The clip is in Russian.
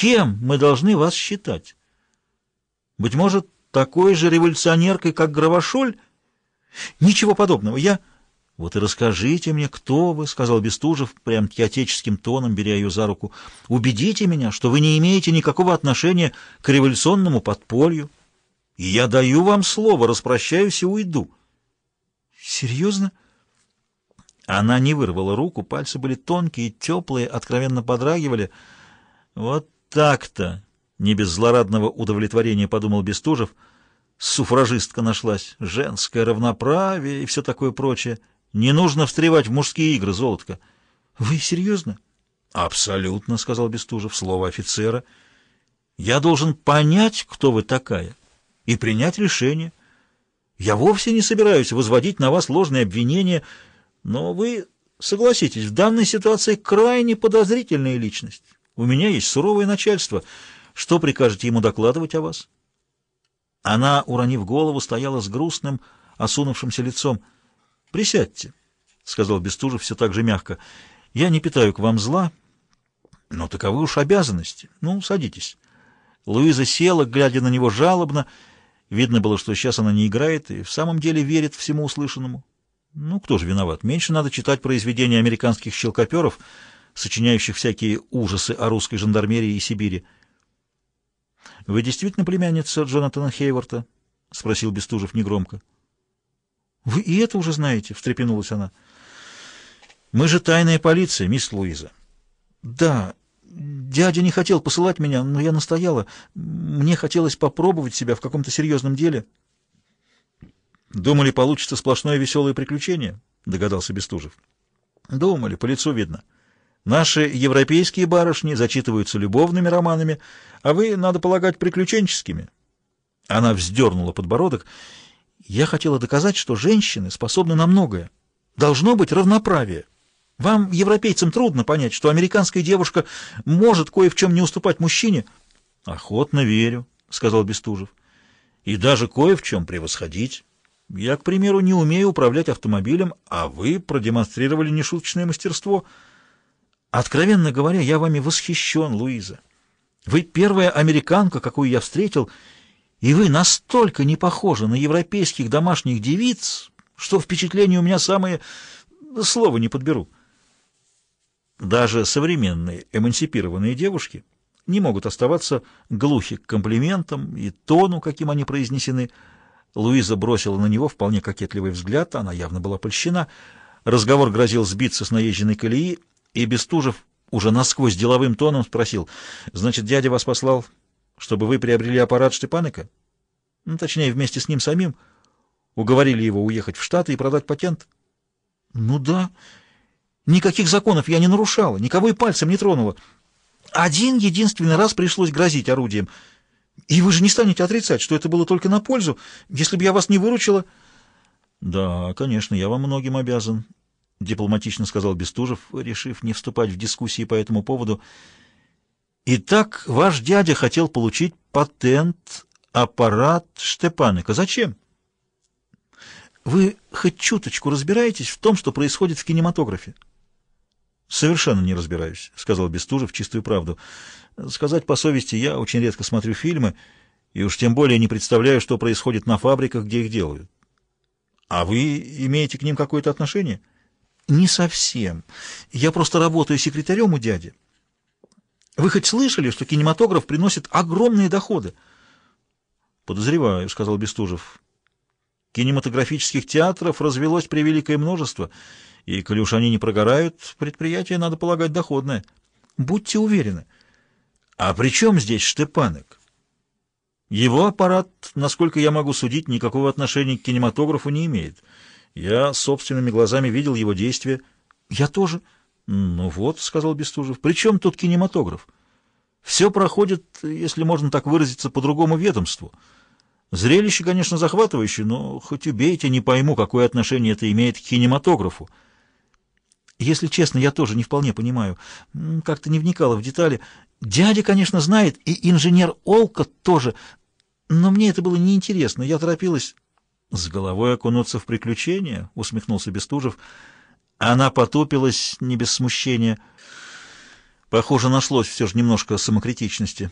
Кем мы должны вас считать? Быть может, такой же революционеркой, как Гравошоль? Ничего подобного. Я... Вот и расскажите мне, кто вы, — сказал Бестужев, прям отеческим тоном, беря ее за руку. Убедите меня, что вы не имеете никакого отношения к революционному подполью. И я даю вам слово, распрощаюсь и уйду. Серьезно? Она не вырвала руку, пальцы были тонкие, теплые, откровенно подрагивали. Вот так-то, не без злорадного удовлетворения подумал Бестужев, суфражистка нашлась, женское равноправие и все такое прочее. Не нужно встревать в мужские игры, золотко. Вы серьезно? Абсолютно, сказал Бестужев, слово офицера. Я должен понять, кто вы такая, и принять решение. Я вовсе не собираюсь возводить на вас ложные обвинения, но вы, согласитесь, в данной ситуации крайне подозрительная личность. У меня есть суровое начальство. Что прикажете ему докладывать о вас? Она, уронив голову, стояла с грустным, осунувшимся лицом. «Присядьте», — сказал Бестужев все так же мягко. «Я не питаю к вам зла, но таковы уж обязанности. Ну, садитесь». Луиза села, глядя на него жалобно. Видно было, что сейчас она не играет и в самом деле верит всему услышанному. Ну, кто же виноват? Меньше надо читать произведения американских щелкоперов, сочиняющих всякие ужасы о русской жандармерии и Сибири. — Вы действительно племянница Джонатана Хейворта? — спросил Бестужев негромко. — Вы и это уже знаете? — встрепенулась она. — Мы же тайная полиция, мисс Луиза. — Да, дядя не хотел посылать меня, но я настояла. Мне хотелось попробовать себя в каком-то серьезном деле. — Думали, получится сплошное веселое приключение? — догадался Бестужев. — Думали, по лицу видно. — Наши европейские барышни зачитываются любовными романами, а вы, надо полагать, приключенческими. Она вздернула подбородок. Я хотела доказать, что женщины способны на многое. Должно быть равноправие. Вам, европейцам, трудно понять, что американская девушка может кое в чем не уступать мужчине. — Охотно верю, — сказал Бестужев. — И даже кое в чем превосходить. Я, к примеру, не умею управлять автомобилем, а вы продемонстрировали нешуточное мастерство — Откровенно говоря, я вами восхищен, Луиза. Вы первая американка, какую я встретил, и вы настолько не похожи на европейских домашних девиц, что впечатление у меня самое... Слова не подберу. Даже современные эмансипированные девушки не могут оставаться глухи к комплиментам и тону, каким они произнесены. Луиза бросила на него вполне кокетливый взгляд, она явно была польщена. Разговор грозил сбиться с наезженной колеи, и Бестужев уже насквозь деловым тоном спросил, «Значит, дядя вас послал, чтобы вы приобрели аппарат Штепанека? Ну, точнее, вместе с ним самим. Уговорили его уехать в Штаты и продать патент?» «Ну да. Никаких законов я не нарушала, никого и пальцем не тронула. Один единственный раз пришлось грозить орудием. И вы же не станете отрицать, что это было только на пользу, если бы я вас не выручила». «Да, конечно, я вам многим обязан», — дипломатично сказал Бестужев, решив не вступать в дискуссии по этому поводу. «Итак, ваш дядя хотел получить патент, аппарат Штепанека. Зачем?» «Вы хоть чуточку разбираетесь в том, что происходит в кинематографе?» «Совершенно не разбираюсь», — сказал Бестужев чистую правду. «Сказать по совести, я очень редко смотрю фильмы, и уж тем более не представляю, что происходит на фабриках, где их делают. А вы имеете к ним какое-то отношение?» Не совсем. Я просто работаю секретарем у дяди. Вы хоть слышали, что кинематограф приносит огромные доходы? Подозреваю, сказал Бестужев. Кинематографических театров развелось превеликое множество, и, коли уж они не прогорают, предприятие, надо полагать, доходное. Будьте уверены. А при чем здесь Штепанек? Его аппарат, насколько я могу судить, никакого отношения к кинематографу не имеет. Я собственными глазами видел его действия. Я тоже. Ну вот, сказал Бестужев. При чем тут кинематограф? Все проходит, если можно так выразиться, по другому ведомству. Зрелище, конечно, захватывающее, но хоть убейте, не пойму, какое отношение это имеет к кинематографу. Если честно, я тоже не вполне понимаю. Как-то не вникала в детали. Дядя, конечно, знает, и инженер Олка тоже. Но мне это было неинтересно. Я торопилась... «С головой окунуться в приключения?» — усмехнулся Бестужев. Она потупилась не без смущения. Похоже, нашлось все же немножко самокритичности.